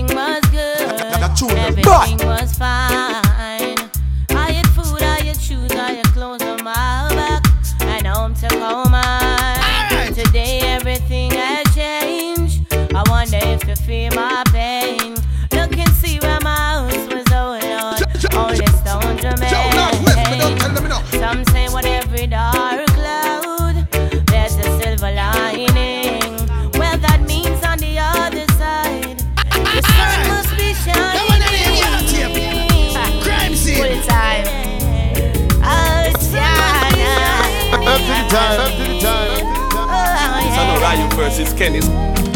everything was good. Everything was fine. I had food, I had shoes, I had clothes on my back, and home to come on. Today everything has changed. I wonder if you feel my pain. Look and see where my house was, oh Lord. Only stone Shout versus Kenny's